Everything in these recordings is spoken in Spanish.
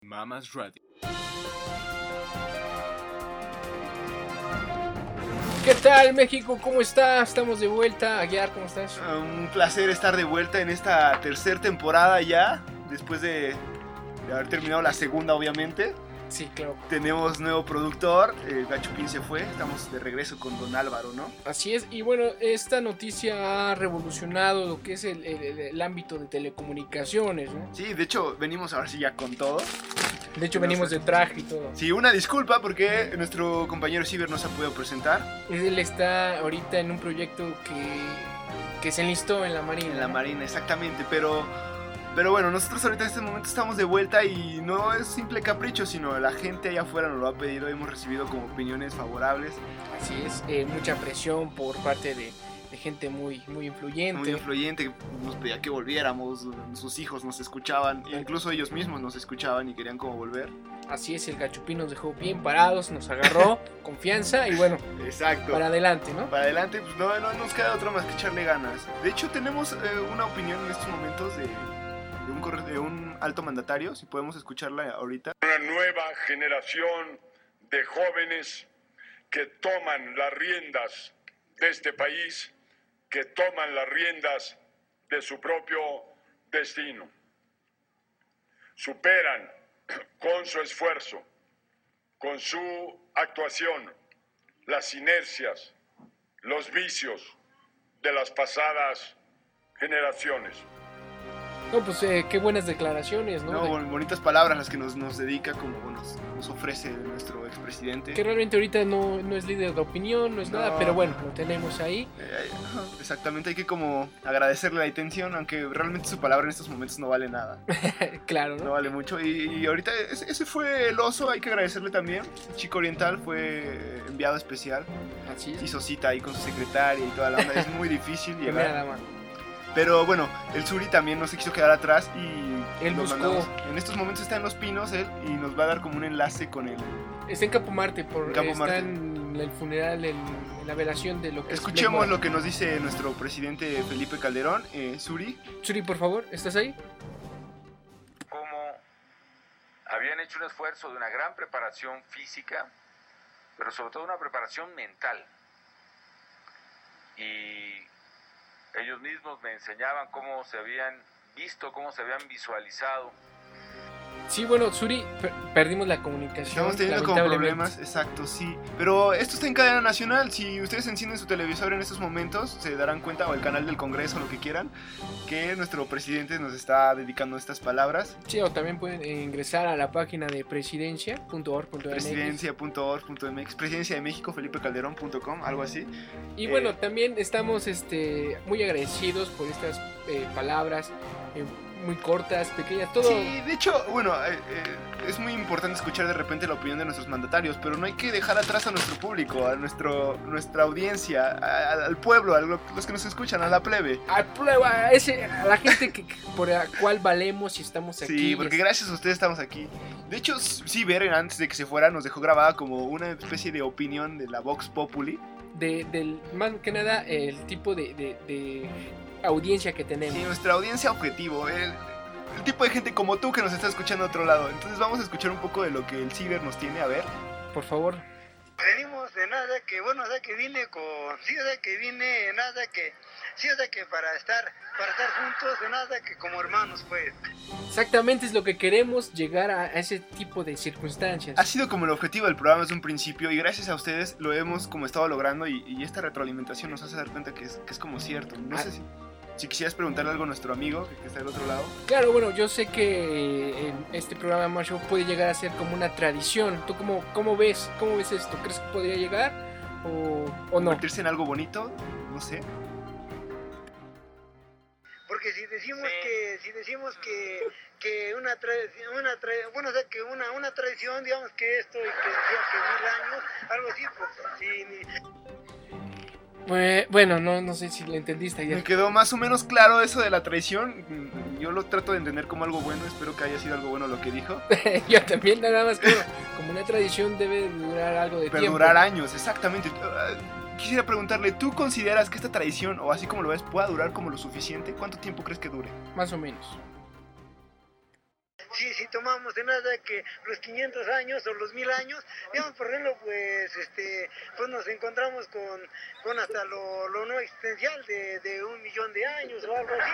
Mamas Radio. ¿Qué tal México? ¿Cómo está? Estamos de vuelta. Aguiar, ¿cómo estás? Ah, Un placer estar de vuelta en esta tercera temporada ya, después de, de haber terminado la segunda obviamente. Sí, claro. Tenemos nuevo productor, eh, Gachupín se fue, estamos de regreso con Don Álvaro, ¿no? Así es. Y bueno, esta noticia ha revolucionado lo que es el, el- el ámbito de telecomunicaciones, ¿no? Sí, de hecho venimos ahora sí ya con todo. De hecho, venimos de traje y todo. Sí, una disculpa porque nuestro compañero Ciber no se ha podido presentar Él está ahorita en un proyecto que, que se enlistó en la Marina. en la ¿no? Marina, exactamente, pero... Pero bueno, nosotros ahorita en este momento estamos de vuelta y no es simple capricho, sino la gente allá afuera nos lo ha pedido, hemos recibido como opiniones favorables. Así es. eh, mucha presión por parte de, de gente muy, muy influyente. muy influyente, nos pedía que volviéramos, sus hijos nos escuchaban, Eh. incluso ellos mismos nos escuchaban y querían como volver. Así es, el gachupín nos dejó bien parados, nos agarró confianza y bueno, Exacto. para adelante, ¿no? Para adelante, pues no, no nos queda otra más que echarle ganas. De hecho, tenemos eh, una opinión en estos momentos de, de un, un alto mandatario, si podemos escucharla ahorita. una nueva generación de jóvenes que toman las riendas de este país, que toman las riendas de su propio destino. Superan con su esfuerzo, con su actuación, las inercias, los vicios de las pasadas generaciones. No, pues eh, qué buenas declaraciones, ¿no? No, De- bon- bonitas palabras las que nos, nos dedica, como nos, nos ofrece nuestro expresidente. que realmente ahorita no, no es líder de opinión, no es nada, pero bueno, lo tenemos ahí. Eh, ajá, exactamente, hay que como agradecerle la intención, aunque realmente su palabra en estos momentos no vale nada. claro, No ¿no? vale mucho. Y, y ahorita ese, ese fue el oso, hay que agradecerle también. Chico Oriental fue enviado especial. Así es. Hizo cita ahí con su secretaria y toda la onda. Es muy difícil llegar. dama. Pero bueno, el Suri también no se quiso quedar atrás y Él buscó- mandamos. En estos momentos está en Los Pinos él y nos va a dar como un enlace con él. Está en Campo Marte, por, En Campo está Marte. en el funeral, en, en la velación de lo que Escuchemos es lo que nos dice nuestro presidente Felipe Calderón. Eh, Suri, Churi, por favor, ¿estás ahí? cómo habían hecho un esfuerzo de una gran preparación física, pero sobre todo una preparación mental. Y ellos mismos me enseñaban cómo se habían visto, cómo se habían visualizado. Sí, bueno, Suri, per- perdimos la comunicación. estamos teniendo como problemas, exacto, sí. Pero esto está en cadena nacional. Si ustedes encienden su televisor en estos momentos, se darán cuenta, o el canal del Congreso, lo que quieran, que nuestro presidente nos está dedicando estas palabras. Sí, o también pueden eh, ingresar a la página de presidencia.org.mx. Presidencia.org.mx, Presidencia de México, FelipeCalderón.com, algo así. Y Eh, bueno, también estamos este, muy agradecidos por estas eh, palabras eh, muy cortas, pequeñas, todo. Sí, de hecho, bueno, eh, eh, es muy importante escuchar de repente la opinión de nuestros mandatarios, pero no hay que dejar atrás a nuestro público, a nuestro, nuestra audiencia, a- a- al pueblo, a lo- los que nos escuchan, a la plebe. A, a ese, a la gente que, por la cual valemos y estamos aquí. Sí, porque gracias a ustedes estamos aquí. De hecho, sí, Ver antes de que se fuera nos dejó grabada como una especie de opinión de la Vox Populi. de, del, más que nada el tipo de, de- de audiencia que tenemos. Sí, nuestra audiencia objetivo, el, el tipo de gente como tú que nos está escuchando a otro lado. Entonces vamos a escuchar un poco de lo que el Ciber nos tiene a ver. Por favor. venimos de nada que bueno sea que vine con sí o sea que vine nada que sí o sea que para estar para estar juntos de nada que como hermanos pues Exactamente es lo que queremos, llegar a, a ese tipo de circunstancias. Ha sido como el objetivo del programa desde un principio y gracias a ustedes lo hemos como estado logrando y, y esta retroalimentación nos hace dar cuenta que es, que es como cierto. No Ah. sé si, si quisieras preguntarle algo a nuestro amigo que, está del otro lado. Claro, bueno, yo sé que eh, en este programa Macho puede llegar a ser como una tradición. ¿Tú cómo, cómo ves cómo ves esto? ¿Crees que podría llegar o, o no? Convertirse en algo bonito, no sé. porque si decimos Sí. que si decimos que que una tradición una tra- bueno o sea que una una tradición digamos que esto y que que mil años algo así pues sí ni- Bueno, no, no sé si le entendiste Me quedó más o menos claro eso de la traición. Yo lo trato de entender como algo bueno, espero que haya sido algo bueno lo que dijo. yo también nada más como una tradición debe durar algo de tiempo. Perdurar años, exactamente. Ah, quisiera preguntarle, ¿tú consideras que esta tradición, o así como lo ves, pueda durar como lo suficiente? ¿Cuánto tiempo crees que dure? Más o menos. Sí, si tomamos en nada que los 500 años o los 1000 años, digamos, por ejemplo, pues, este, pues nos encontramos con, con hasta lo, lo no existencial de, de un millón de años o algo así,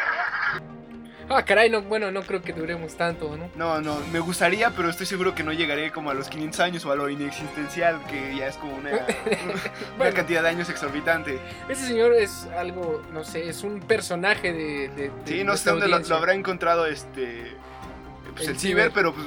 ¿no? Ah, caray, no, bueno, no creo que duremos tanto, ¿no? No, no, me gustaría, pero estoy seguro que no llegaré como a los 500 años o a lo inexistencial, que ya es como una, una Bueno. cantidad de años exorbitante. Ese señor es algo, no sé, es un personaje de. de- de Sí, no sé dónde lo, lo habrá encontrado este pues, El el, ciber, ciber. pero pues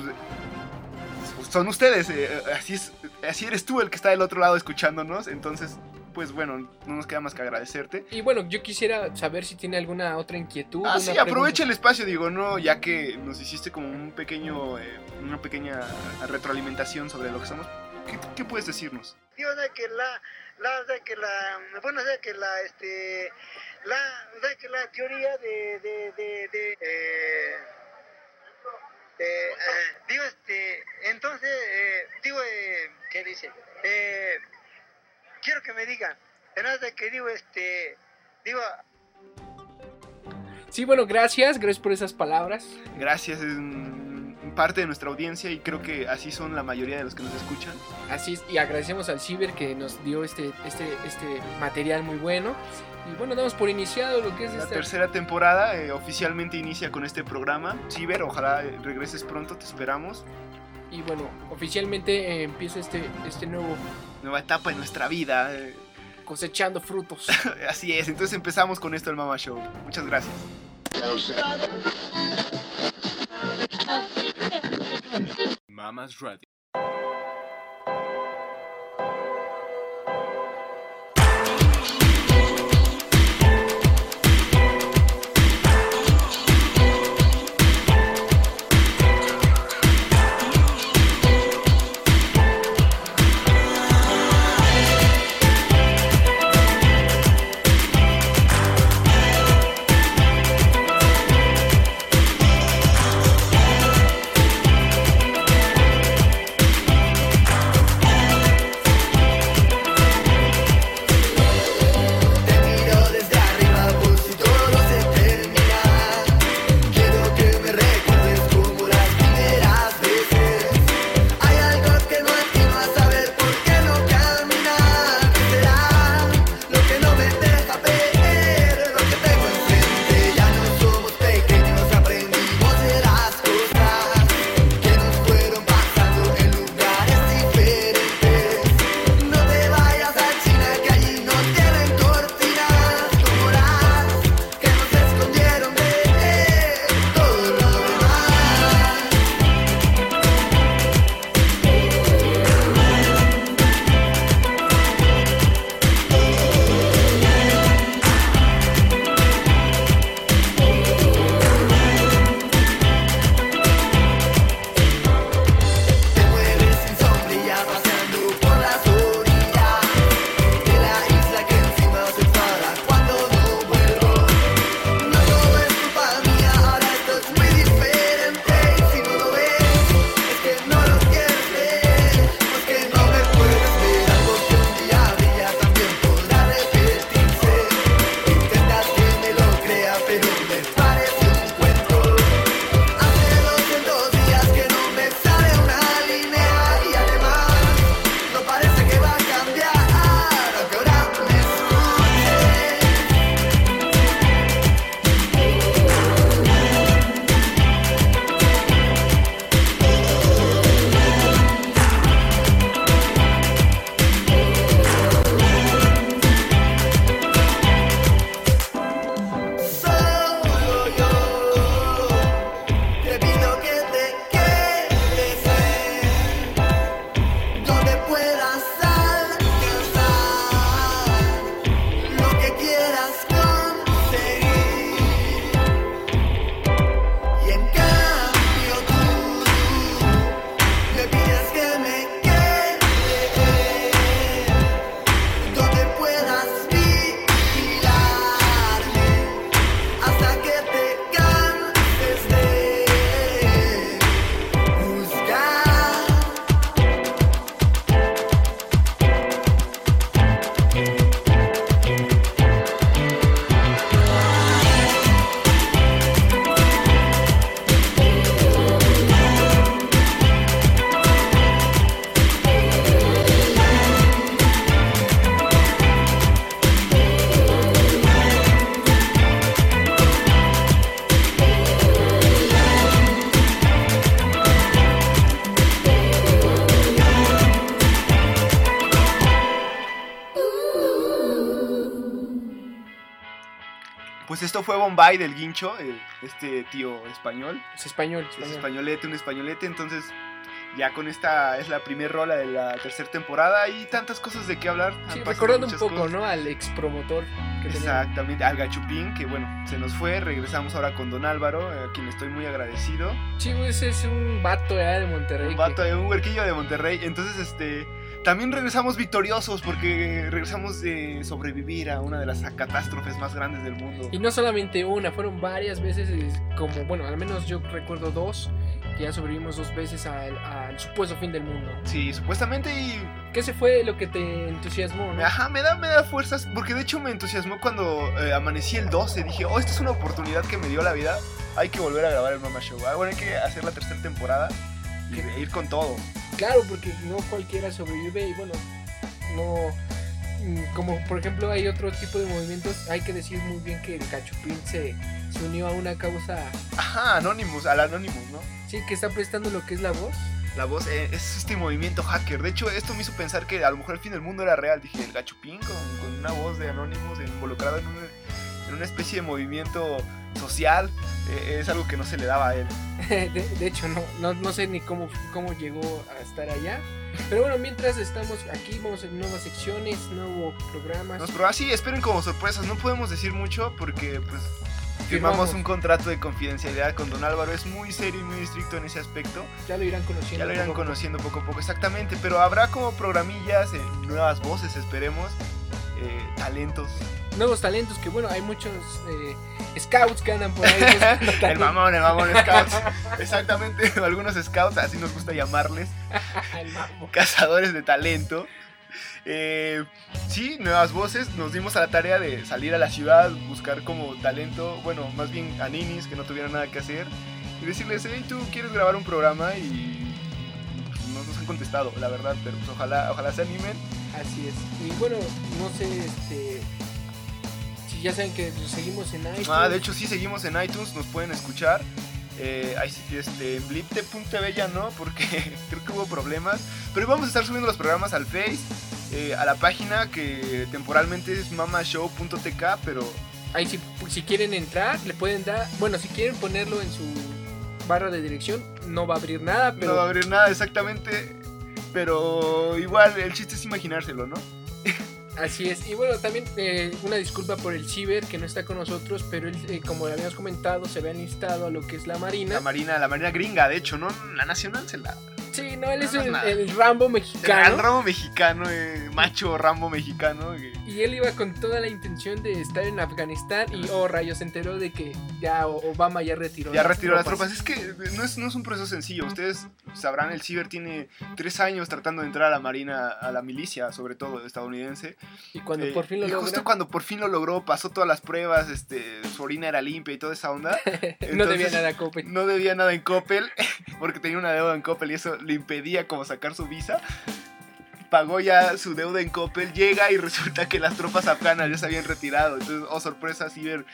son ustedes, eh, así es, así eres tú el que está del otro lado escuchándonos, entonces pues bueno, no nos queda más que agradecerte. Y bueno, yo quisiera saber si tiene alguna otra inquietud. Ah, sí, pregunta. aprovecha el espacio, digo, no, ya que nos hiciste como un pequeño, eh, una pequeña retroalimentación sobre lo que somos. ¿Qué, qué puedes decirnos? Digo, o sea, que la, la, que la, bueno, o sea, que la, este, la, o sea, que la teoría de, de, de, de eh, eh, eh, digo, este, entonces, eh, digo, eh, ¿qué dice? Eh, quiero que me digan, en nada que digo, este, digo, Sí, bueno, gracias, gracias por esas palabras. Gracias, es un- parte de nuestra audiencia y creo que así son la mayoría de los que nos escuchan. Así es, y agradecemos al Ciber que nos dio este, este, este material muy bueno. Y bueno, damos por iniciado lo que es La esta... tercera temporada eh, oficialmente inicia con este programa. Ciber, ojalá eh, regreses pronto, te esperamos. Y bueno, oficialmente eh, empieza este, este nuevo Nueva etapa en nuestra vida. eh, cosechando frutos. así es, entonces empezamos con esto el Mama Show. Muchas gracias. Mamas Radio. Esto fue Bombay del Guincho, eh, este tío español. Es español, Es español. españolete, un españolete, entonces ya con esta es la primera rola de la tercera temporada y tantas cosas de qué hablar. Sí, recordando un poco, cosas. ¿no? Al ex promotor que tenía. Exactamente, al Gachupín, que bueno, se nos fue, regresamos ahora con Don Álvaro, eh, a quien estoy muy agradecido. Sí, pues es un vato allá de Monterrey. Un que- vato de un huerquillo de Monterrey, entonces este... También regresamos victoriosos porque regresamos de sobrevivir a una de las catástrofes más grandes del mundo. Y no solamente una, fueron varias veces, como, bueno, al menos yo recuerdo dos, que ya sobrevivimos dos veces al, al supuesto fin del mundo. Sí, supuestamente y ¿Qué se fue lo que te entusiasmó, no? Ajá, me da, me da fuerzas, porque de hecho me entusiasmó cuando eh, amanecí el 12. Dije, oh, esta es una oportunidad que me dio la vida. Hay que volver a grabar el Mama Show. Ah, bueno, hay que hacer la tercera temporada y ir con todo. Claro, porque no cualquiera sobrevive y bueno, no... mm, Como por ejemplo hay otro tipo de movimientos, hay que decir muy bien que el Cachupín se, se unió a una causa, Ajá, Anonymous, al Anonymous, ¿no? sí, que está prestando lo que es la voz. La voz eh, es este movimiento hacker. De hecho, esto me hizo pensar que a lo mejor el fin del mundo era real. Dije, el gachupín con, con una voz de Anonymous involucrado en, un- una especie de movimiento social eh, es algo que no se le daba a él. De, de hecho, no, no, no sé ni cómo, cómo llegó a estar allá. Pero bueno, mientras estamos aquí, vamos en nuevas secciones, nuevos programas. Nos probó así, esperen como sorpresas. No podemos decir mucho porque pues firmamos un contrato de confidencialidad con Don Álvaro. Es muy serio y muy estricto en ese aspecto. Ya lo irán conociendo. Ya lo irán a poco. conociendo poco a poco, exactamente. Pero habrá como programillas, eh, nuevas voces, esperemos. Eh, talentos. Nuevos talentos, que bueno, hay muchos eh, scouts que andan por ahí. El mamón, el mamón scouts. Exactamente, algunos scouts, así nos gusta llamarles. El. Cazadores de talento. Eh, sí, nuevas voces. Nos dimos a la tarea de salir a la ciudad, buscar como talento, bueno, más bien a ninis que no tuvieran nada que hacer. Y decirles, hey, tú quieres grabar un programa y han contestado, la verdad, pero pues, ojalá, ojalá se animen. Así es. Y bueno, no sé, este. Si ya saben que seguimos en iTunes. Ah, de hecho sí seguimos en iTunes, nos pueden escuchar. Eh, ahí sí, este, blipte.tv ya no, porque creo que hubo problemas. Pero vamos a estar subiendo los programas al Face, eh, a la página que temporalmente es mamashow.tk, pero Ahí si, si quieren entrar, le pueden dar. Bueno, si quieren ponerlo en su barra de dirección, no va a abrir nada, pero. no va a abrir nada exactamente. Pero igual el chiste es imaginárselo, ¿no? Así es. Y bueno, también eh, una disculpa por el Ciber que no está con nosotros, pero él, eh, como le habíamos comentado, se había enlistado a lo que es la Marina. La marina, la marina gringa, de hecho, ¿no? La nacional se la... Sí, no, él es No, el, el Rambo El mexicano. ramo mexicano, eh, macho Rambo mexicano. Y él iba con toda la intención de estar en Afganistán y, oh rayos, se enteró de que ya Obama ya retiró Ya retiró las tropas. Es que no es, no es un proceso sencillo. Ustedes sabrán, el Ciber tiene tres años tratando de entrar a la marina, a la milicia, sobre todo estadounidense. Y cuando Eh, por fin lo y justo cuando por fin lo logró, pasó todas las pruebas, este, su orina era limpia y toda esa onda. no debía nada a Coppel. No debía nada en Coppel, porque tenía una deuda en Coppel y eso le impedía como sacar su visa. Pagó ya su deuda en Coppel, llega y resulta que las tropas afganas ya se habían retirado. Entonces, oh sorpresa, Ciber,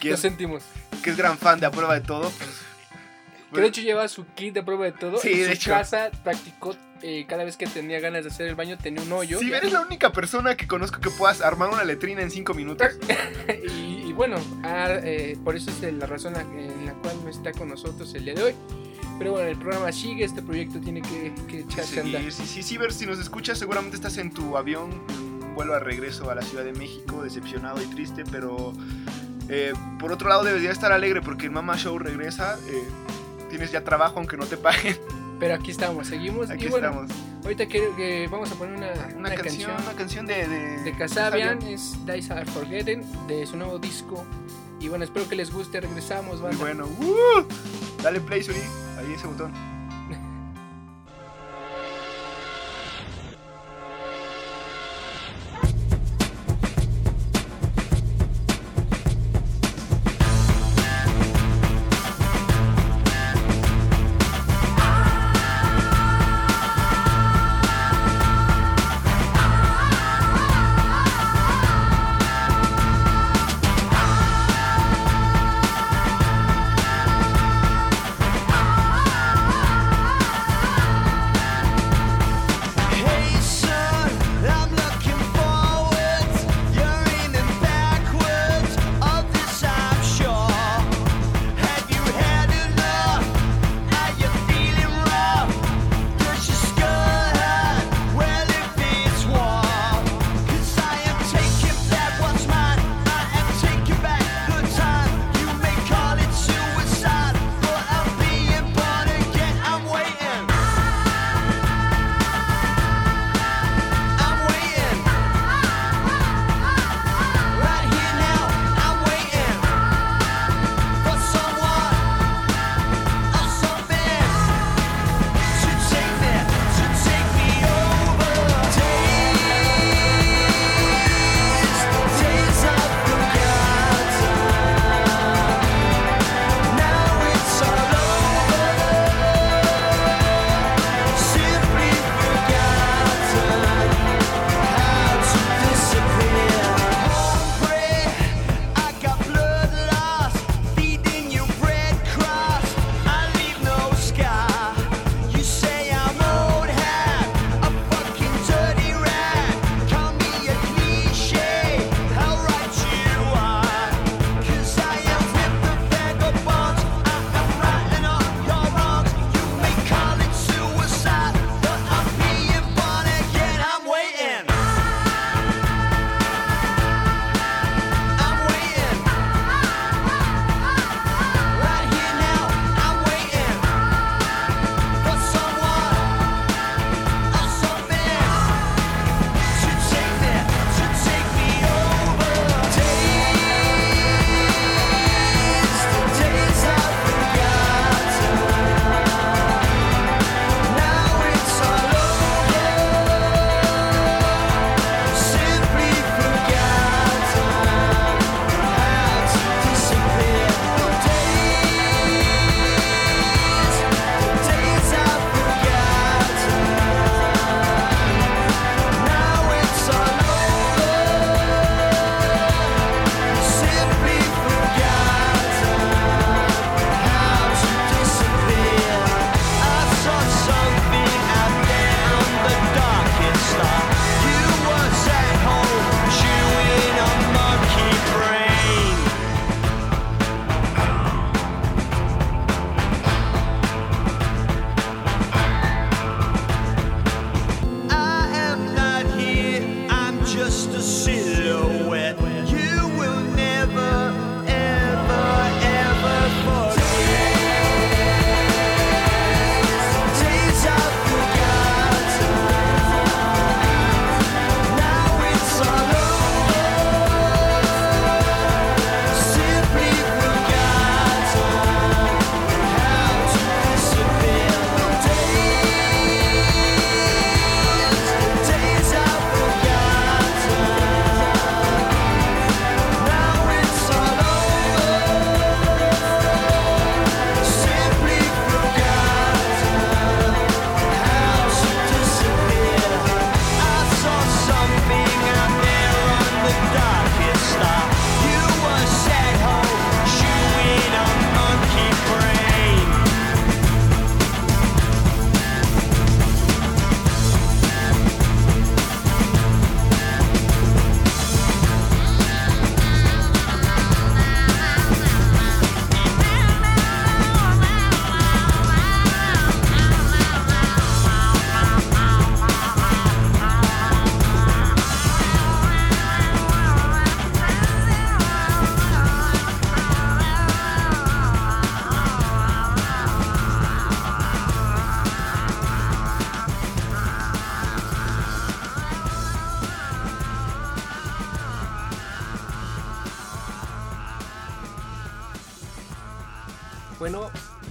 que Lo es, sentimos. que es gran fan de a prueba de todo, pues, Que de hecho lleva su kit de prueba de todo. Sí, en de su hecho. casa practicó eh, cada vez que tenía ganas de hacer el baño, tenía un hoyo. Ciber es la única persona que conozco que puedas armar una letrina en 5 minutos. y, y bueno, ah, eh, por eso es la razón en la cual no está con nosotros el día de hoy. Pero bueno, el programa sigue, este proyecto tiene que, que echarse a andar. Sí, sí, sí, Ciber, si nos escuchas, seguramente estás en tu avión, un vuelo a regreso a la Ciudad de México, decepcionado y triste, pero eh, por otro lado debería estar alegre porque el Mama Show regresa. eh, tienes ya trabajo aunque no te paguen. Pero aquí estamos, seguimos. Aquí y bueno, estamos. ahorita quiero que vamos a poner una, Una, una canción, canción una canción de de, de Kasabian, es Dice Are Forgotten, de su nuevo disco. Y bueno, espero que les guste, regresamos, banda. bueno. ¡Uh! Dale play, Suri. Ahí ese botón.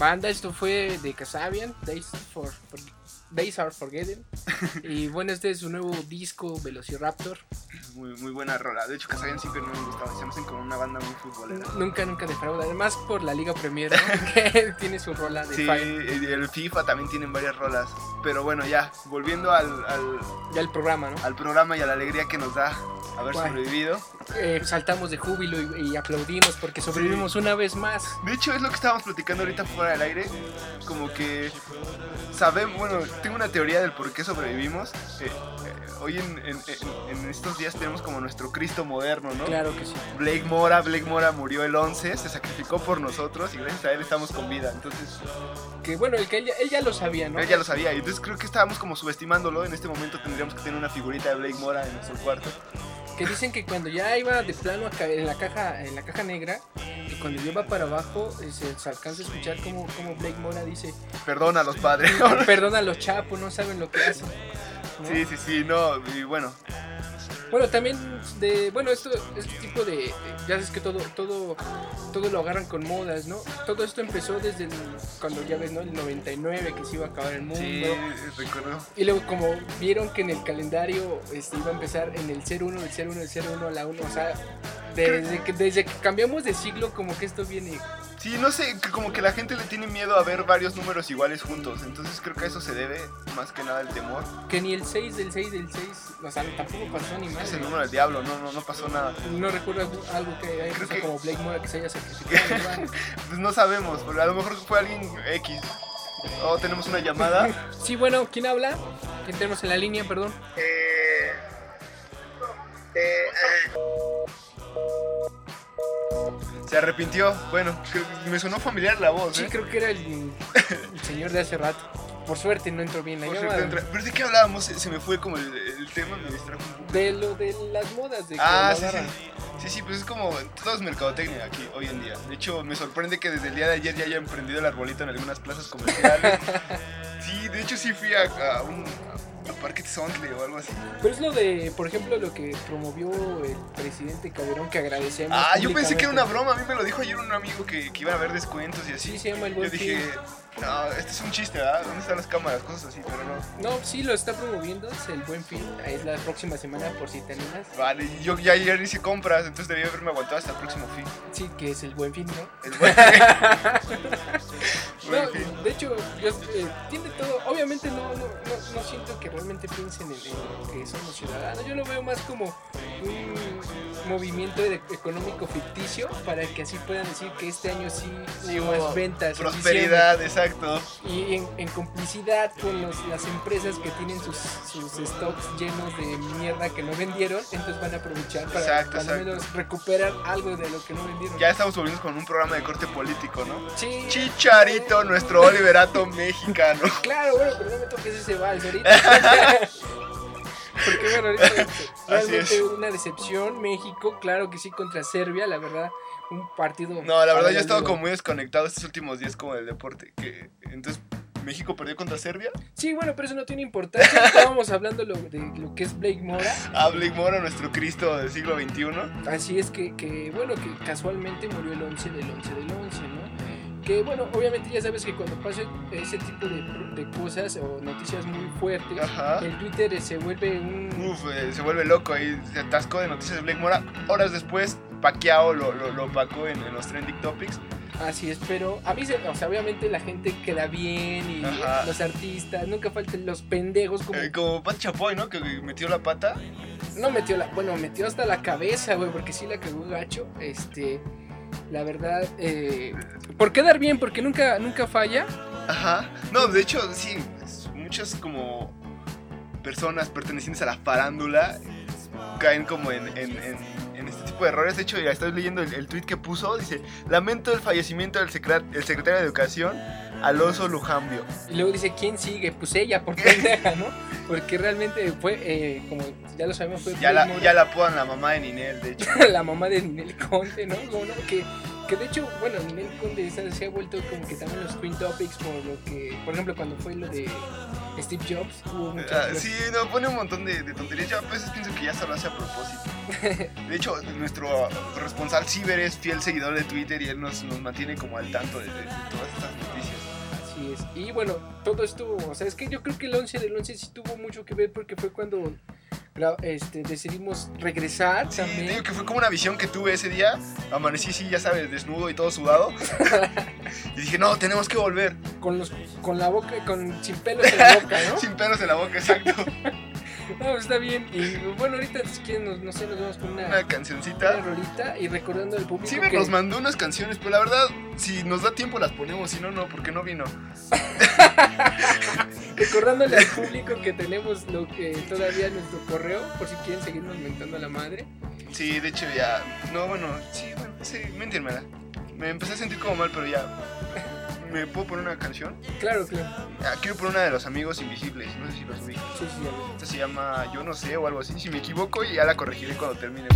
Banda, esto fue de Casabian, Days, for, for- Days Are Forgotten. y bueno, este es su nuevo disco, Velociraptor. Muy, muy buena rola. De hecho, Casabian siempre no me gustaba. Se me hacen como una banda muy futbolera. Nunca, nunca defrauda. Además, por la Liga Premier, ¿no? que tiene su rola de Sí, Fire. el FIFA también tienen varias rolas. Pero bueno, ya, volviendo al, al, Ya el programa, ¿no? al programa y a la alegría que nos da haber Guay. sobrevivido. Eh, saltamos de júbilo y, y aplaudimos porque sobrevivimos una vez más. De hecho, es lo que estábamos platicando ahorita fuera del aire. Como que sabemos, bueno, tengo una teoría del por qué sobrevivimos. Eh, eh, hoy en, en- en- en estos días tenemos como nuestro Cristo moderno, ¿no? Claro que sí. Blake Mora, Blake Mora murió el 11, se sacrificó por nosotros y gracias a él estamos con vida. Entonces, Que bueno, el que él ya, él ya lo sabía, ¿no? él ya lo sabía. Y entonces creo que estábamos como subestimándolo. En este momento tendríamos que tener una figurita de Blake Mora en nuestro cuarto. Que dicen que cuando ya iba de plano a caer en la caja, en la caja negra, que cuando lleva para abajo eh, se, se alcanza a escuchar como, como Blake Mora dice, Perdona a los padres. perdona a los chapos, no saben lo que hacen. ¿no? sí, sí, sí, no. Y bueno, Bueno, también de, bueno, esto, este tipo de, ya sabes que todo, todo, todo lo agarran con modas, ¿no? Todo esto empezó desde el, cuando ya ves, ¿no? El 99 que se iba a acabar el mundo. sí, recuerdo. Y luego como vieron que en el calendario este, iba a empezar en el 01, el 01, el 01 a la 1, o sea, desde que, desde que cambiamos de siglo como que esto viene... Sí, no sé, como que la gente le tiene miedo a ver varios números iguales juntos. Entonces creo que a eso se debe más que nada el temor. Que ni el 6 del 6 del 6, o sea, tampoco pasó ni más. Es el número del diablo, no, no, no pasó nada. No recuerdo algo, que haya Creo pasado que- como Blake Mora que se haya sacrificado. Pues no sabemos, pero a lo mejor fue alguien X. O tenemos una llamada. sí, bueno, ¿quién habla? ¿Quién tenemos en la línea, perdón? Eh, eh, Se arrepintió. Bueno, creo- me sonó familiar la voz. Sí, ¿eh? creo que era el, el señor de hace rato. Por suerte no entró bien la Por llamada. entra- Pero de qué hablábamos, se, se me fue como el, el tema, me distrajo un poco. De lo de las modas. De que Ah, sí, sí. Sí, sí, pues es como todo es mercadotecnia aquí hoy en día. De hecho, me sorprende que desde el día de ayer ya hayan prendido el arbolito en algunas plazas comerciales. sí, de hecho sí fui a, a un a Parque Tezontle o algo así. Pero es lo de, por ejemplo, lo que promovió el presidente Calderón, que agradecemos. Ah, yo pensé que era una broma. A mí me lo dijo ayer un amigo que, que iban a haber descuentos y así. Sí, se llama el Yo dije. No, este es un chiste, ¿verdad? ¿Dónde están las cámaras? Cosas así, pero no. No, sí, lo está promoviendo, es el buen fin. Es la próxima semana, por si te animas. Vale, yo ya ayer hice compras, entonces debí haberme aguantado hasta el próximo fin. Sí, que es el buen fin, ¿no? El buen No, Buen fin. de hecho, yo, eh, tiene todo. Obviamente, no, no, no, no siento que realmente piensen en, en que somos ciudadanos. Yo lo veo más como un movimiento económico ficticio para que así puedan decir que este año sí, Sí, hubo más ventas. en Prosperidad, exacto. Y en, en complicidad con los- las empresas que tienen sus, sus stocks llenos de mierda que no vendieron, entonces van a aprovechar para, Exacto, para al exacto. menos recuperar algo de lo que no vendieron. Ya estamos volviendo con un programa de corte político, ¿no? Sí. Chicharito, nuestro Oliverato mexicano. Claro, bueno, pero no me toques ese vals ahorita. Porque bueno, ahorita este, realmente una decepción. México, claro que sí, contra Serbia, la verdad, un partido. No, la verdad yo he estado como muy desconectado estos últimos días como del deporte. Que, entonces, ¿México perdió contra Serbia? Sí, bueno, pero eso no tiene importancia. Estábamos hablando lo- de lo que es Blake Mora. Ah, Blake Mora, nuestro Cristo del siglo XXI. Así es que, que, bueno, que casualmente murió el 11 del 11 del 11, ¿no? Que bueno, obviamente ya sabes que cuando pasa ese tipo de, de cosas o noticias muy fuertes, Ajá. el Twitter se vuelve un... Uf, eh, se vuelve loco ahí, se atascó de noticias de Blake Mora. Horas después, Pacquiao lo, lo, lo opacó en, en los trending topics. Así es, pero a mí, se- o sea, obviamente la gente queda bien y Ajá. los artistas, nunca faltan los pendejos como... Eh, como Pat Chapoy, ¿no? Que metió la pata. No metió la... Bueno, metió hasta la cabeza, güey, porque sí la cagó gacho. Este... La verdad, eh, por quedar bien, porque nunca, nunca falla. Ajá. No, de hecho, sí, es- muchas como personas pertenecientes a la farándula caen como en, en- este tipo de errores. De hecho, ya estoy leyendo el, el tweet que puso. Dice, lamento el fallecimiento del secre- el secretario de Educación, Alonso Lujambio. Y luego dice, ¿quién sigue? Pues ella, por pendeja, ¿no? Porque realmente fue, eh, como ya lo sabemos, fue Ya la, ya la apodan la mamá de Ninel, de hecho. La mamá de Ninel Conde, ¿no? Como, ¿no? Que, que de hecho, bueno, Ninel Conde se, ha vuelto como que también los Twin Topics por lo que, por ejemplo, cuando fue lo de Steve Jobs, hubo muchas Ah, sí, no, pone un montón de, de tonterías. Yo a veces pienso que ya se lo hace a propósito. De hecho, nuestro corresponsal Ciber es fiel seguidor de Twitter y él nos, nos mantiene como al tanto de, de- de todas estas noticias. Y bueno, todo estuvo, o sea, es que yo creo que el 11 del 11 sí tuvo mucho que ver porque fue cuando este, decidimos regresar Sí, también. digo que fue como una visión que tuve ese día. Amanecí, sí, ya sabes, desnudo y todo sudado. y dije, no, tenemos que volver. Con los con la boca, con sin pelos en la boca, ¿no? Sin pelos en la boca, exacto. No, está bien. Y bueno, ahorita si quieren, nos- no sé, nos vamos con una, Una una cancioncita. rolita y recordando al público Ciber que nos mandó unas canciones, pero la verdad, si nos da tiempo las ponemos, si no, no, porque no vino. recordándole al público que tenemos lo que todavía nuestro correo por si quieren seguirnos mentando a la madre. Sí, de hecho ya. No, bueno, sí, bueno, sí, méntenmela. Me empecé a sentir como mal, pero ya. ¿Me puedo poner una canción? Claro, claro. Ah, quiero poner una de los amigos invisibles. No sé si los ubican. Sí, sí. Esta se llama Yo no sé o algo así. Si me equivoco, ya la corregiré cuando termine.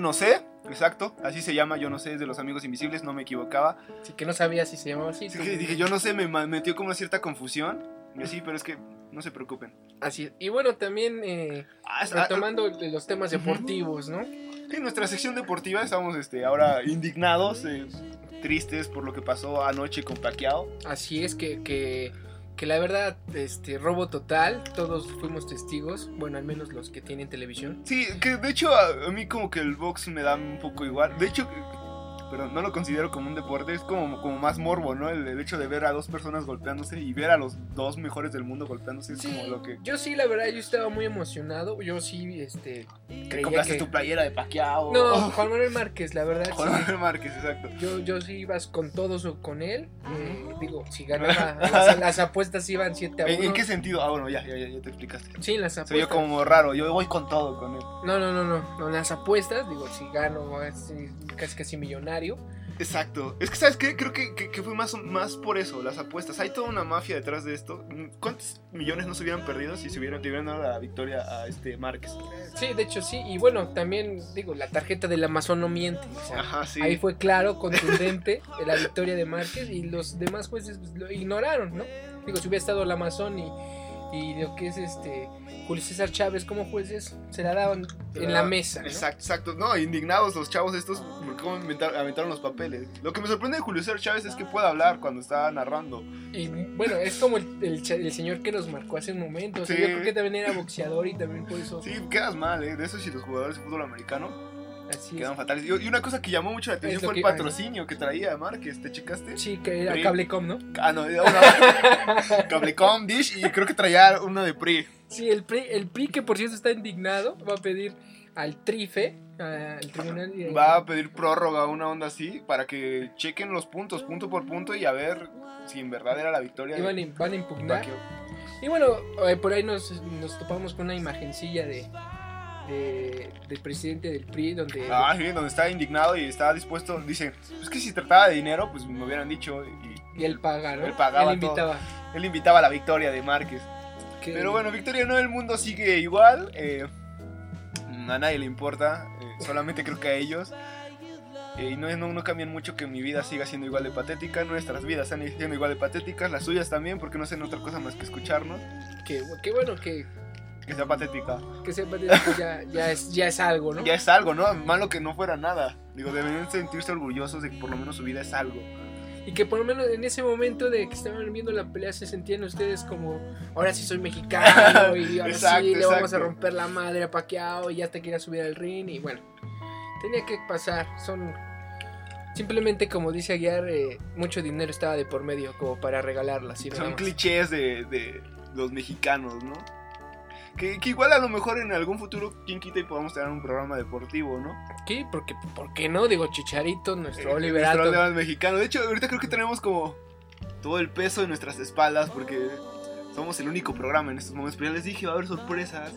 Yo no sé, exacto. Así se llama, yo no sé, es de los amigos invisibles, no me equivocaba. Así que no sabía si se llamaba así. Sí, que dije, yo no sé, me metió como una cierta confusión. Y así, pero es que no se preocupen. Así es. Y bueno, también eh, Ah, ah, retomando los temas deportivos, ¿no? En nuestra sección deportiva estamos este, ahora indignados, eh, tristes por lo que pasó anoche con Pacquiao. Así es que, que, que la verdad, este, robo total, todos fuimos testigos, bueno, al menos los que tienen televisión. Sí, que de hecho a, mí como que el box me da un poco igual. De hecho, perdón, no lo considero como un deporte, es como, como más morbo, ¿no? El, el hecho de ver a dos personas golpeándose y ver a los dos mejores del mundo golpeándose es Sí, como lo que... yo sí, la verdad, yo estaba muy emocionado. Yo sí, este. Creía compraste que- tu playera de Pacquiao. No, Juan Manuel Márquez, la verdad. Juan sí. Manuel Márquez, exacto. Yo, yo sí ibas con todos o con él. eh, digo, si ganaba, las, las apuestas iban 7 a 1. ¿En, qué sentido? Ah, bueno, ya, ya, ya, ya te explicaste. Sí, las apuestas. vio como raro, yo voy con todo con él. No, no, no, no, las apuestas, digo, si gano, así, casi casi millonario. Exacto. Es que, ¿sabes qué? Creo que, que, que fue más, más por eso, las apuestas. Hay toda una mafia detrás de esto. ¿Cuántos millones no se hubieran perdido si se hubieran, dado la victoria a este Márquez? Sí, de hecho sí. Y bueno, también, digo, la tarjeta del Amazon no miente. O sea, Ajá, sí. Ahí fue claro, contundente la victoria de Márquez y los demás jueces pues, lo ignoraron, ¿no? Digo, si hubiera estado el Amazon y, y lo que es este Julio César Chávez como jueces, se la daban en la mesa, ¿no? Exacto, exacto. No, indignados los chavos estos porque cómo aventaron los papeles. Lo que me sorprende de Julio César Chávez es que pueda hablar cuando está narrando. Y bueno, es como el, el el señor que nos marcó hace un momento. O sea, Sí. yo creo que también era boxeador y también por eso. Sí, quedas mal, ¿eh? De eso sí los jugadores de fútbol americano Así quedan es. fatales. Y una cosa que llamó mucho la atención fue el que- patrocinio que traía Márquez. ¿Te checaste? Sí, que era Sí. Cablecom, ¿no? Ah, no, era una- Cablecom, Dish y creo que traía uno de PRI. Sí, el PRI, el PRI que por cierto está indignado, va a pedir al TRIFE, al Tribunal Va a pedir prórroga, una onda así, para que chequen los puntos, punto por punto, y a ver si en verdad era la victoria. y van, de van a impugnar. Y bueno, eh, por ahí nos, nos topamos con una imagencilla de, de- del presidente del PRI donde Ah, sí, donde está indignado y está dispuesto. Dice: Es que si trataba de dinero, pues me hubieran dicho. Y y él paga, ¿no? Él pagaba todo. invitaba. él invitaba a la victoria de Márquez. que- Pero bueno, victoria no, el mundo sigue igual. eh, a nadie le importa, eh, solamente creo que a ellos. Eh, y no, no, no cambian mucho que mi vida siga siendo igual de patética, nuestras vidas están siendo igual de patéticas, las suyas también, porque no hacen otra cosa más que escucharnos, que, que bueno, que, que sea patética. que de que ya, ya, es, ya es algo, ¿no? Ya es algo, ¿no? Malo que no fuera nada. Digo, deberían sentirse orgullosos de que por lo menos su vida es algo. Y que por lo menos en ese momento de que estaban viendo la pelea se sentían ustedes como, ahora sí soy mexicano y ahora Exacto, sí le vamos a exacto. romper la madre a Pacquiao y ya te quería subir al ring y bueno, tenía que pasar, son simplemente como dice Aguiar, eh, mucho dinero estaba de por medio como para nada Son clichés de, de los mexicanos, ¿no? Que, que igual a lo mejor en algún futuro, quien quita y podamos tener un programa deportivo, ¿no? ¿Qué? Porque, ¿Por qué no? Digo, Chicharito, nuestro Eh, Oliver nuestro. Oliver mexicano. De hecho, ahorita creo que tenemos como todo el peso en nuestras espaldas porque somos el único programa en estos momentos. Pero ya les dije, va a haber sorpresas.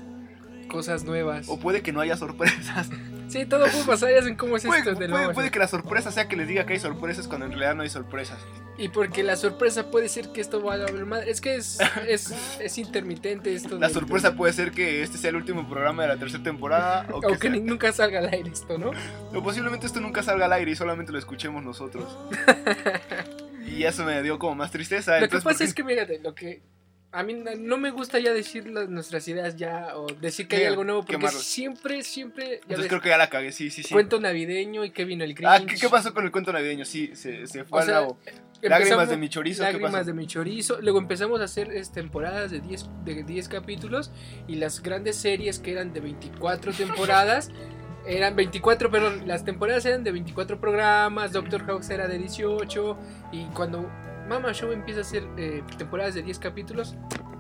Cosas nuevas. O puede que no haya sorpresas. Sí, todo puede pasar, ya saben cómo es puede, esto del puede- puede que la sorpresa sea que les diga que hay sorpresas cuando en realidad no hay sorpresas. Y porque la sorpresa puede ser que esto va a haber madre. Es que es, es, es intermitente esto. La del- sorpresa puede ser que este sea el último programa de la tercera temporada. O O que, sea- nunca salga al aire esto, ¿no? o posiblemente esto nunca salga al aire y solamente lo escuchemos nosotros. y eso me dio como más tristeza. Lo que pasa ¿por qué- es que, fíjate, lo que. A mí no me gusta ya decir las- nuestras ideas ya o decir que hay algo nuevo porque siempre, siempre. Entonces ves, creo que ya la cagué, sí, sí, sí. cuento navideño y que vino el Grinch. Ah, ¿qué, qué pasó con el cuento navideño? Sí, se, se fue O al sea, Lágrimas de mi chorizo, ¿qué Lágrimas de mi chorizo. Luego empezamos a hacer es, temporadas de 10, de 10 capítulos. Y las grandes series que eran de 24 temporadas. Eran 24, perdón, las temporadas eran de 24 programas. Doctor House era de 18. Y cuando Mama Show empieza a hacer eh, temporadas de 10 capítulos,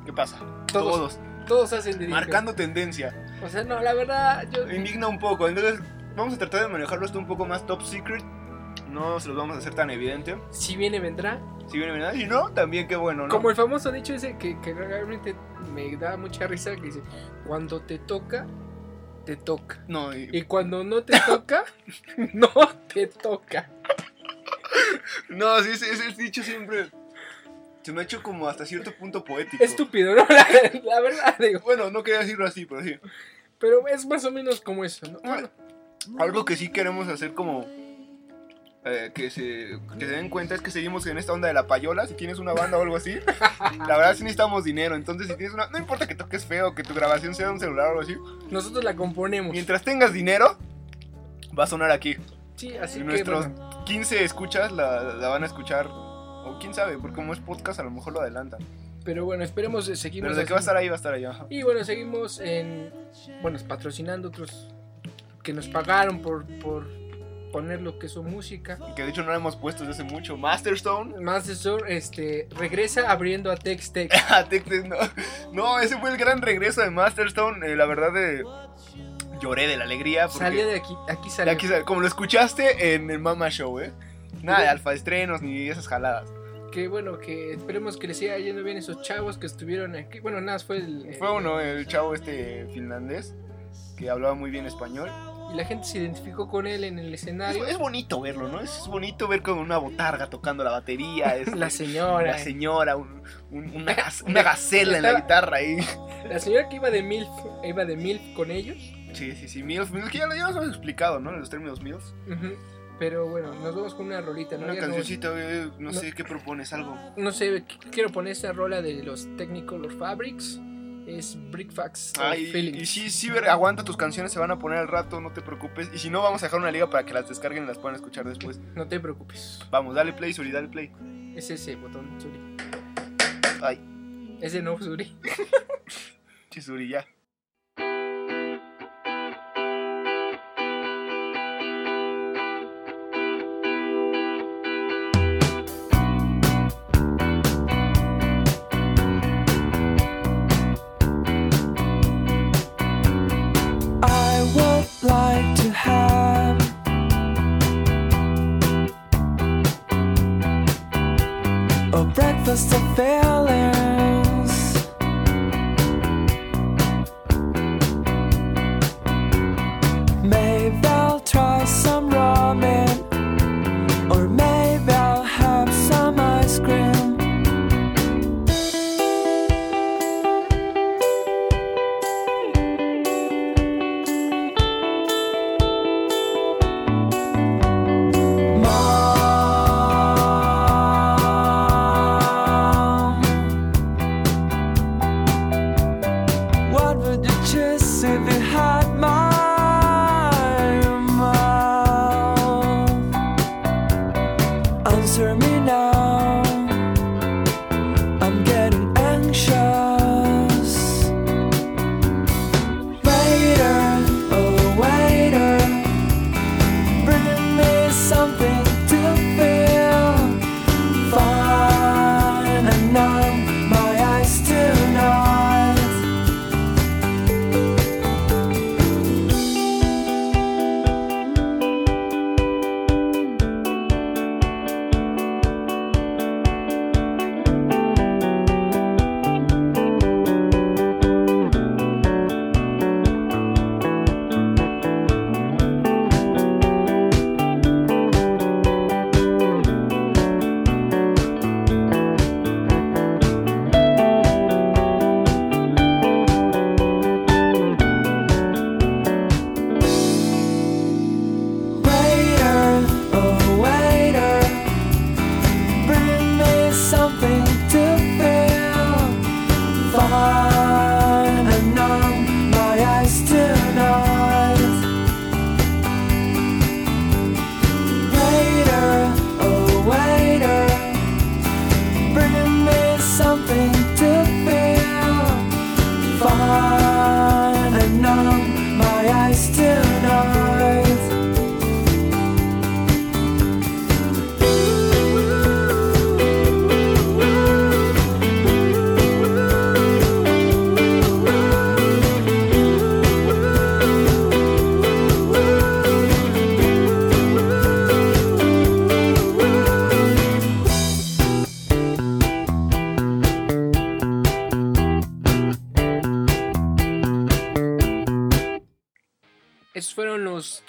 ¿Qué pasa? Todos. Todos. todos hacen de 10. Marcando tendencia. O sea, no, la verdad, yo. Indigna un poco. Entonces, vamos a tratar de manejarlo esto un poco más top secret. No se los vamos a hacer tan evidente. Si viene, vendrá. Si viene verdad, si no, también qué bueno, ¿no? Como el famoso dicho ese que, que realmente me da mucha risa: que dice, cuando te toca, te toca. No, y- Y cuando no te toca, no te toca. No, sí, ese, ese dicho siempre se me ha hecho como hasta cierto punto poético. Estúpido, ¿no? La, la verdad, digo. Bueno, no quería decirlo así, pero sí. Pero es más o menos como eso, ¿no? Bueno, algo que sí queremos hacer como eh, que, se, que se den cuenta es que seguimos en esta onda de la payola. Si tienes una banda o algo así, la verdad sí necesitamos dinero. Entonces, si tienes una. No importa que toques feo, que tu grabación sea de un celular o algo así. Nosotros la componemos. Mientras tengas dinero, va a sonar aquí. Sí, así Y que. nuestros bueno, 15 escuchas la, la van a escuchar. O quién sabe, porque como es podcast, a lo mejor lo adelantan. pero bueno, esperemos eh, seguimos. Pero de que va a estar ahí, va a estar ahí. ajá. Y bueno, seguimos en. Bueno, patrocinando otros que nos pagaron por, por poner lo que es su música. Y que de hecho no la hemos puesto desde hace mucho. Masterstone. Master este, regresa abriendo a Tex Tex. Ah, Tec- Tec- no. no, ese fue el gran regreso de Masterstone. Eh, la verdad, eh, lloré de la alegría. Porque Salió de aquí, aquí de salió. aquí sal- como lo escuchaste en el Mama Show, ¿eh? Nada de alfa estrenos ni esas jaladas. Que bueno, que esperemos que les siga yendo bien esos chavos que estuvieron aquí. Bueno, nada, fue el. Fue uno, el chavo este finlandés, que hablaba muy bien español. Y la gente se identificó con él en el Es, escenario. es bonito verlo, ¿no? Es, bonito ver con una botarga tocando la batería. este, La señora. La señora, un- un- una, una gacela en la guitarra ahí. La señora que iba de MILF, iba de MILF con ellos. Sí, sí, sí, MILF, MILF, que ya, lo- hemos explicado, ¿no? Los términos MILF. Pero bueno, nos vamos con una rolita, ¿no? Una cancioncita, no, no. sé qué propones, algo. No sé, qu- quiero poner esta rola de los Technicolor Fabrics. Es Brickfax Ah, y, y sí, sí, aguanta tus canciones, se van a poner al rato, no te preocupes. Y si no, vamos a dejar una liga para que las descarguen y las puedan escuchar después. No te preocupes. Vamos, dale play, Suri, dale play. Es ese botón, Suri. Ay, Ese no, Suri. Chisuri, ya.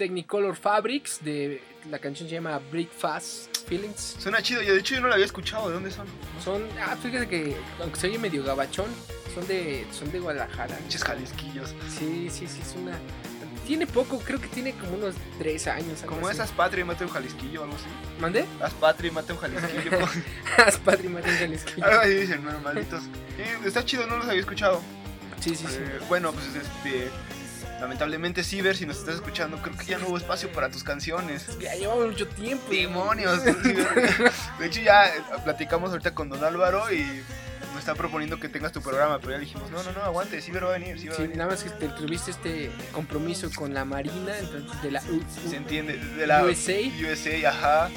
Technicolor Fabrics de la canción se llama Brickfast Feelings. Suena chido, yo de hecho yo no lo había escuchado, ¿de dónde son? Son, ah, fíjate que aunque se oye medio gabachón, son de, son de Guadalajara. Pinches jalisquillos. Sí, sí, sí, es una. Tiene poco, creo que tiene como unos tres años. Como esas patria y mate un jalisquillo o algo así. ¿Mandé? Haz patria y mate un jalisquillo. Haz patria y mate un jalisquillo. algo así dicen, malditos. Eh, está chido, no los había escuchado. Sí, sí, sí. Eh, bueno, pues este. Lamentablemente, Ciber, si nos estás escuchando, creo que ya no hubo espacio para tus canciones. Ya llevamos mucho tiempo. Demonios. Ciber. De hecho, ya eh, platicamos ahorita con Don Álvaro y nos está proponiendo que tengas tu programa, pero ya dijimos, no, no, no, aguante, Ciber va a venir, sí va a Sí, venir. nada más que te- tuviste este compromiso con la Marina, entonces de la U- U- Se entiende, de la USA. USA, ajá.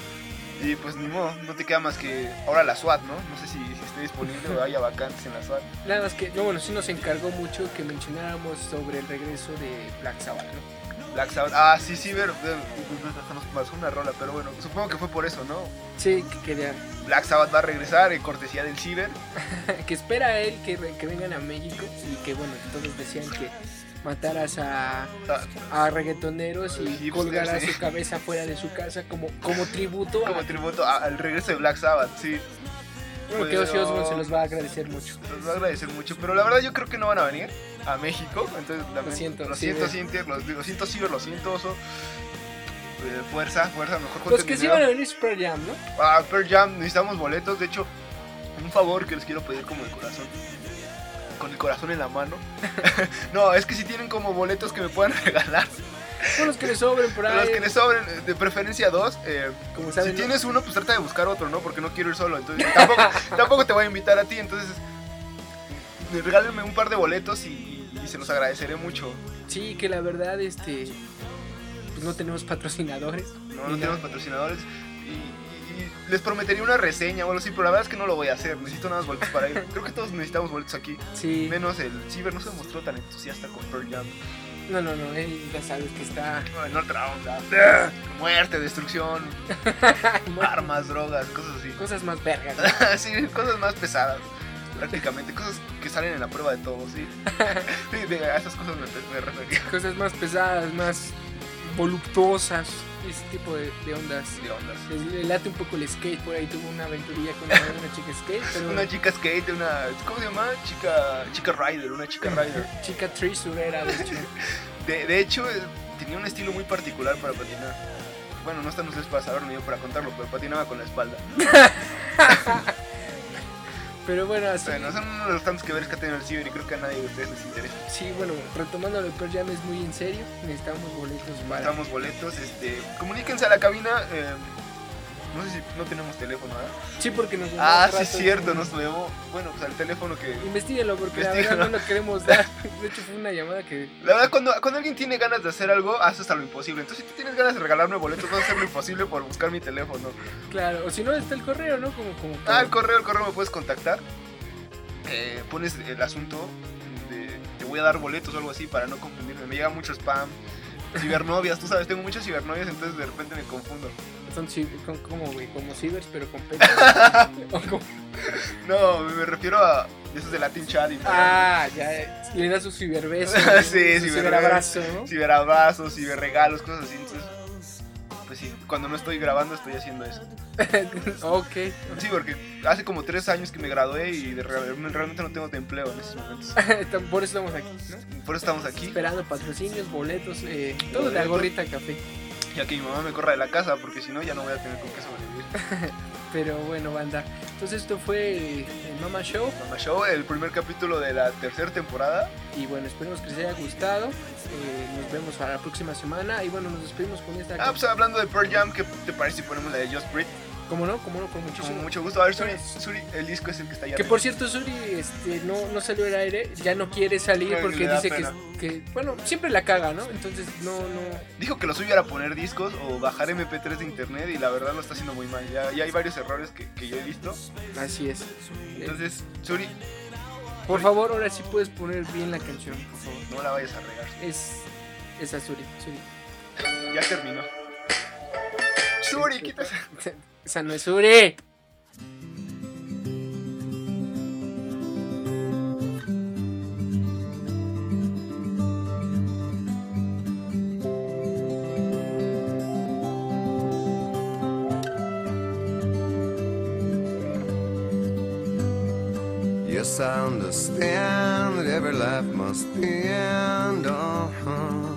Y pues ni modo, no te queda más que ahora la SWAT, ¿no? No sé si, si esté disponible o haya vacantes en la SWAT. Nada más que, no, bueno, sí nos encargó mucho que mencionáramos sobre el regreso de Black Sabbath, ¿no? Black Sabbath, ah, sí, Ciber, eh, hasta nos pasó una rola, pero bueno, supongo que fue por eso, ¿no? Sí, que, quería- Black Sabbath va a regresar en cortesía del Ciber. que espera a él que, que vengan a México y que, bueno, todos decían que mataras a, Ah, a reggaetoneros y Hipsters, colgaras sí. su cabeza fuera de su casa como, como tributo a... Como tributo al regreso de Black Sabbath, sí. Bueno, que Ozzy Pero- Osbourne se los va a agradecer mucho. Los voy a agradecer mucho, pero la verdad yo creo que no van a venir a México. Entonces, Lo siento, lo sí, siento, ve. Cintia, lo, lo siento, Ciber, lo siento, Oso. Eh, fuerza, fuerza, mejor Los ponte que sí van a venir es Pearl Jam, ¿no? Ah, Pearl Jam, necesitamos boletos. De hecho, un favor que les quiero pedir como de corazón. Con el corazón en la mano. no, es que si tienen como boletos que me puedan regalar. Con los que les sobren por ahí. Los que les sobren, de preferencia dos. eh, Como si saben, ¿no? tienes uno, pues trata de buscar otro, ¿no? Porque no quiero ir solo. Entonces tampoco, tampoco te voy a invitar a ti. Entonces, regálenme un par de boletos y, y se los agradeceré mucho. Sí, que la verdad, este... Pues no tenemos patrocinadores. No, no tenemos patrocinadores. Y, y- les prometería una reseña o algo así, pero la verdad es que no lo voy a hacer. Necesito nada más boletos para ir. Creo que todos necesitamos boletos aquí. Sí. Menos el Ciber no se mostró tan entusiasta con Pearl Jam. No, no, no, él ya sabes que está... No, en otra onda. Muerte, destrucción, armas, drogas, cosas así. Cosas más vergas. ¿no? sí, cosas más pesadas. Prácticamente, cosas que salen en la prueba de todo, sí. Sí, de- a esas cosas me, me refería. Cosas más pesadas, más voluptuosas. Ese tipo de, de ondas. De ondas. Le late un poco el skate, por ahí tuvo una aventurilla con una, una chica skate, pero Una chica skate, una. ¿Cómo se llama? Chica. Chica rider, una chica rider. chica trisurera, de hecho. De, de hecho, eh, tenía un estilo muy particular para patinar. Bueno, no están ustedes para saberlo yo para contarlo, pero patinaba con la espalda. Pero bueno, así, Bueno, son uno de los tantos que veres que ha tenido el ciber y creo que a nadie de ustedes les interesa. sí, bueno, retomando lo de Pearl Jam es muy en serio. Necesitamos boletos para. Necesitamos boletos, este. Comuníquense a la cabina. eh, no sé si no tenemos teléfono, ¿verdad? Sí, porque nos. Ah, sí, es cierto, nos llegó. Bueno, pues al teléfono que. Investíguenlo porque la Investíguenlo. verdad no lo queremos dar. De hecho, fue una llamada que. La verdad, cuando, cuando alguien tiene ganas de hacer algo, hace hasta lo imposible. Entonces, si tú tienes ganas de regalarme boletos, vas a hacer lo imposible por buscar mi teléfono. Claro, o si no, está el correo, ¿no? Como. como Ah, el correo, el correo me puedes contactar. Eh, pones el asunto de te voy a dar boletos o algo así para no confundirme. Me llega mucho spam. Cibernovias, tú sabes, tengo muchas cibernovias, entonces de repente me confundo. Son con- como, güey, como cibers, pero con como- No, me refiero a esos de Latin Chat y ah, ya. Y le da su ciberbeso. Sí, su ciberabrazo, ¿no? ciberabrazos, ciberregalos, cosas así. Entonces, pues sí, cuando no estoy grabando estoy haciendo eso. ok. Sí, porque hace como tres años que me gradué y de re- realmente no tengo de empleo en estos momentos. Por eso estamos aquí, ¿no? Por eso estamos aquí. Esperando patrocinios, boletos, eh, todo de la gorrita café. Ya que mi mamá me corra de la casa, porque si no ya no voy a tener con qué sobrevivir. Pero bueno, banda. Entonces esto fue el Mama Show. Mamá Show, el primer capítulo de la tercera temporada. Y bueno, esperemos que les haya gustado. Eh, nos vemos para la próxima semana. Y bueno, nos despedimos con esta. Ah, pues hablando de Pearl Jam, ¿qué te parece si ponemos la de Just Breathe? ¿Cómo no? ¿Cómo no? Con Con muchísimo. mucho gusto. A ver, Suri, Suri, el disco es el que está allá. Que arriba. por cierto, Suri este, no, no salió al aire, ya no quiere salir porque dice que, bueno, siempre la caga, ¿no? Entonces, no, no. Dijo que lo suyo era poner discos o bajar MP3 de internet y la verdad lo está haciendo muy mal. Ya, ya hay varios errores que, que yo he visto. Así es. Entonces, Suri, Por favor, ahora sí puedes poner bien la canción, por favor. no la vayas a regar. Es esa Suri, Suri. Ya terminó. Suri, quítase. Esa no es. Yes, I understand that every life must end. Uh-huh.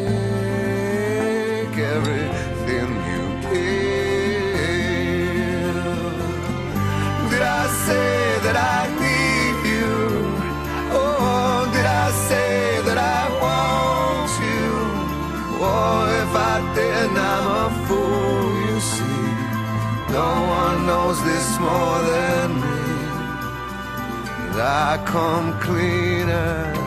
More than me. I come cleaner.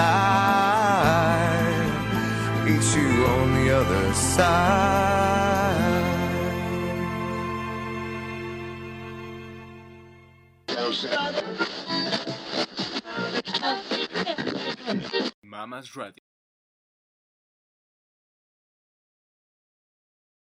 I. Meet you on the other side. Mamas Radio.